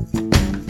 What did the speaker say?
Gracias.